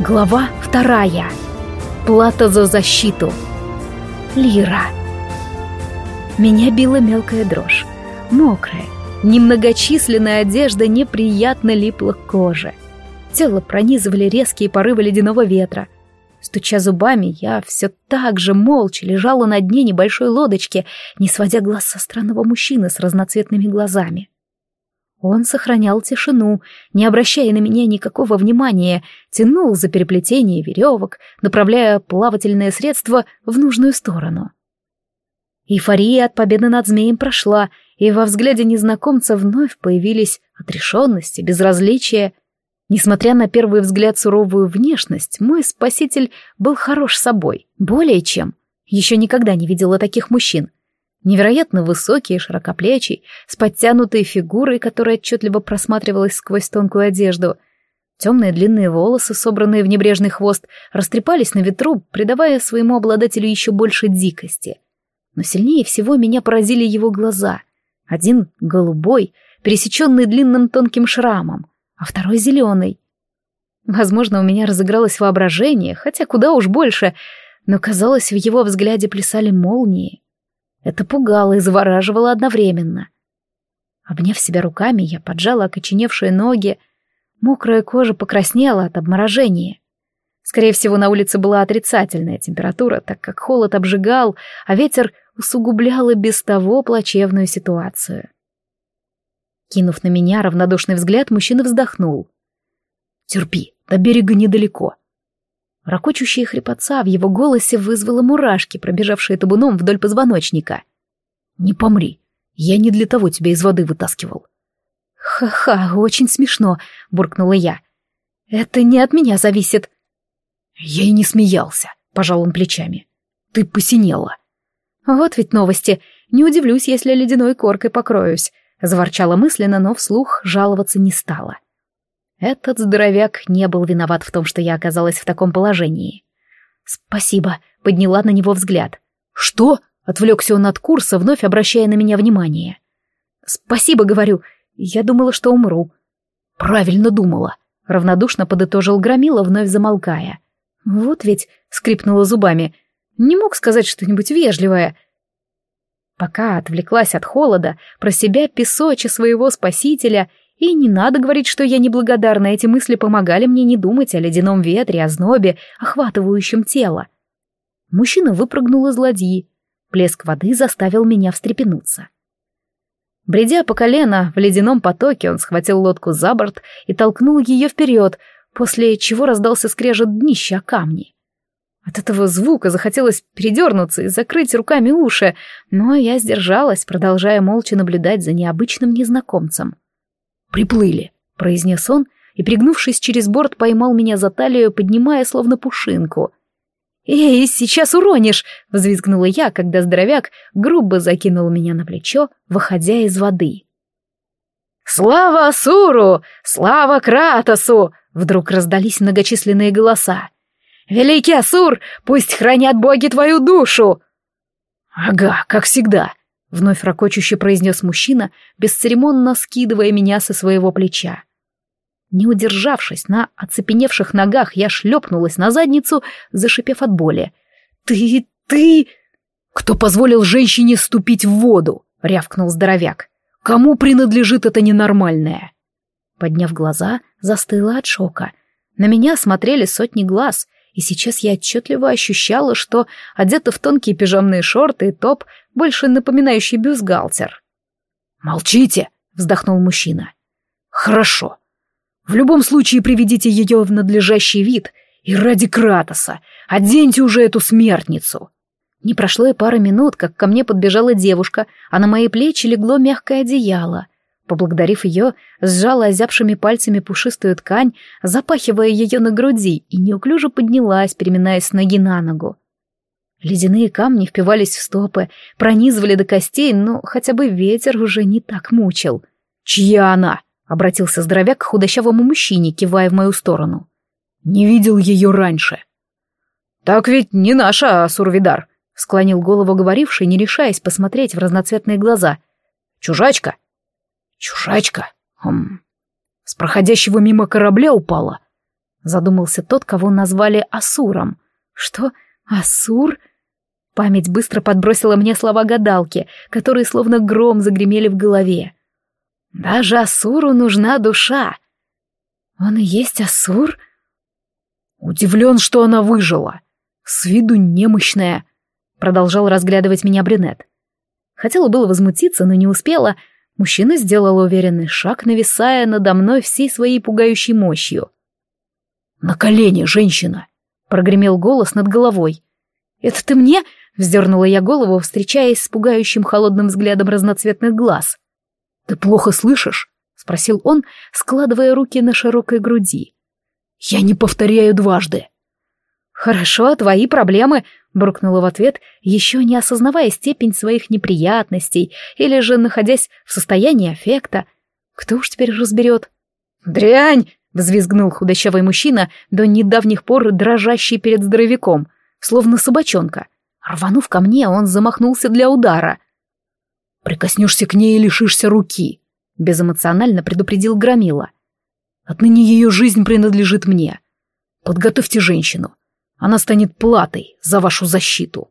Глава вторая. Плата за защиту. Лира. Меня била мелкая дрожь. Мокрая, немногочисленная одежда неприятно липла к коже. Тело пронизывали резкие порывы ледяного ветра. Стуча зубами, я все так же молча лежала на дне небольшой лодочки, не сводя глаз со странного мужчины с разноцветными глазами. Он сохранял тишину, не обращая на меня никакого внимания, тянул за переплетение веревок, направляя плавательное средство в нужную сторону. Эйфория от победы над змеем прошла, и во взгляде незнакомца вновь появились отрешенность и безразличие. Несмотря на первый взгляд суровую внешность, мой спаситель был хорош собой, более чем. Еще никогда не видела таких мужчин — Невероятно высокий и широкоплечий, с подтянутой фигурой, которая отчетливо просматривалась сквозь тонкую одежду. Темные длинные волосы, собранные в небрежный хвост, растрепались на ветру, придавая своему обладателю еще больше дикости. Но сильнее всего меня поразили его глаза. Один голубой, пересеченный длинным тонким шрамом, а второй зеленый. Возможно, у меня разыгралось воображение, хотя куда уж больше, но, казалось, в его взгляде плясали молнии. Это пугало и завораживало одновременно. Обняв себя руками, я поджала окоченевшие ноги. Мокрая кожа покраснела от обморожения. Скорее всего, на улице была отрицательная температура, так как холод обжигал, а ветер усугублял и без того плачевную ситуацию. Кинув на меня равнодушный взгляд, мужчина вздохнул. «Терпи, до берега недалеко. Рокочущая хрипотца в его голосе вызвала мурашки, пробежавшие табуном вдоль позвоночника. «Не помри, я не для того тебя из воды вытаскивал». «Ха-ха, очень смешно», — буркнула я. «Это не от меня зависит». «Я и не смеялся», — пожал он плечами. «Ты посинела». «Вот ведь новости. Не удивлюсь, если ледяной коркой покроюсь», — заворчала мысленно, но вслух жаловаться не стала. Этот здоровяк не был виноват в том, что я оказалась в таком положении. «Спасибо», — подняла на него взгляд. «Что?» — отвлекся он от курса, вновь обращая на меня внимание. «Спасибо, — говорю, — я думала, что умру». «Правильно думала», — равнодушно подытожил Громила, вновь замолкая. «Вот ведь», — скрипнула зубами, — «не мог сказать что-нибудь вежливое». Пока отвлеклась от холода, про себя песоча своего спасителя и не надо говорить, что я неблагодарна, эти мысли помогали мне не думать о ледяном ветре, о знобе, охватывающем тело. Мужчина выпрыгнул из ладьи. Плеск воды заставил меня встрепенуться. Бредя по колено в ледяном потоке, он схватил лодку за борт и толкнул ее вперед, после чего раздался скрежет днища о камни. От этого звука захотелось передернуться и закрыть руками уши, но я сдержалась, продолжая молча наблюдать за необычным незнакомцем. «Приплыли», — произнес он, и, пригнувшись через борт, поймал меня за талию, поднимая словно пушинку. «Эй, сейчас уронишь!» — взвизгнула я, когда здоровяк грубо закинул меня на плечо, выходя из воды. «Слава Асуру! Слава Кратосу!» — вдруг раздались многочисленные голоса. «Великий Асур, пусть хранят боги твою душу!» «Ага, как всегда!» Вновь ракочуще произнес мужчина, бесцеремонно скидывая меня со своего плеча. Не удержавшись на оцепеневших ногах, я шлепнулась на задницу, зашипев от боли. «Ты... ты...» «Кто позволил женщине ступить в воду?» — рявкнул здоровяк. «Кому принадлежит это ненормальное?» Подняв глаза, застыла от шока. На меня смотрели сотни глаз — и сейчас я отчетливо ощущала, что одета в тонкие пижамные шорты и топ, больше напоминающий бюстгальтер. «Молчите!» — вздохнул мужчина. «Хорошо. В любом случае приведите ее в надлежащий вид, и ради Кратоса оденьте уже эту смертницу!» Не прошло и пары минут, как ко мне подбежала девушка, а на мои плечи легло мягкое одеяло. Поблагодарив ее, сжала озябшими пальцами пушистую ткань, запахивая ее на груди, и неуклюже поднялась, переминаясь с ноги на ногу. Ледяные камни впивались в стопы, пронизывали до костей, но хотя бы ветер уже не так мучил. «Чья она?» — обратился здоровяк к худощавому мужчине, кивая в мою сторону. «Не видел ее раньше». «Так ведь не наша, а Сурвидар», — склонил голову говоривший, не решаясь посмотреть в разноцветные глаза. «Чужачка?» Чужачка? Хм. С проходящего мимо корабля упала? Задумался тот, кого назвали Асуром. Что? Асур? Память быстро подбросила мне слова гадалки, которые словно гром загремели в голове. Даже Асуру нужна душа. Он и есть Асур? Удивлен, что она выжила. С виду немощная. Продолжал разглядывать меня брюнет. Хотела было возмутиться, но не успела. Мужчина сделал уверенный шаг, нависая надо мной всей своей пугающей мощью. «На колени, женщина!» — прогремел голос над головой. «Это ты мне?» — вздернула я голову, встречаясь с пугающим холодным взглядом разноцветных глаз. «Ты плохо слышишь?» — спросил он, складывая руки на широкой груди. «Я не повторяю дважды». «Хорошо, твои проблемы», — буркнула в ответ, еще не осознавая степень своих неприятностей или же находясь в состоянии аффекта. Кто уж теперь разберет? «Дрянь!» Взвизгнул худощавый мужчина, до недавних пор дрожащий перед здоровяком, словно собачонка. Рванув ко мне, он замахнулся для удара. «Прикоснешься к ней и лишишься руки», — безэмоционально предупредил Громила. «Отныне ее жизнь принадлежит мне. Подготовьте женщину. Она станет платой за вашу защиту».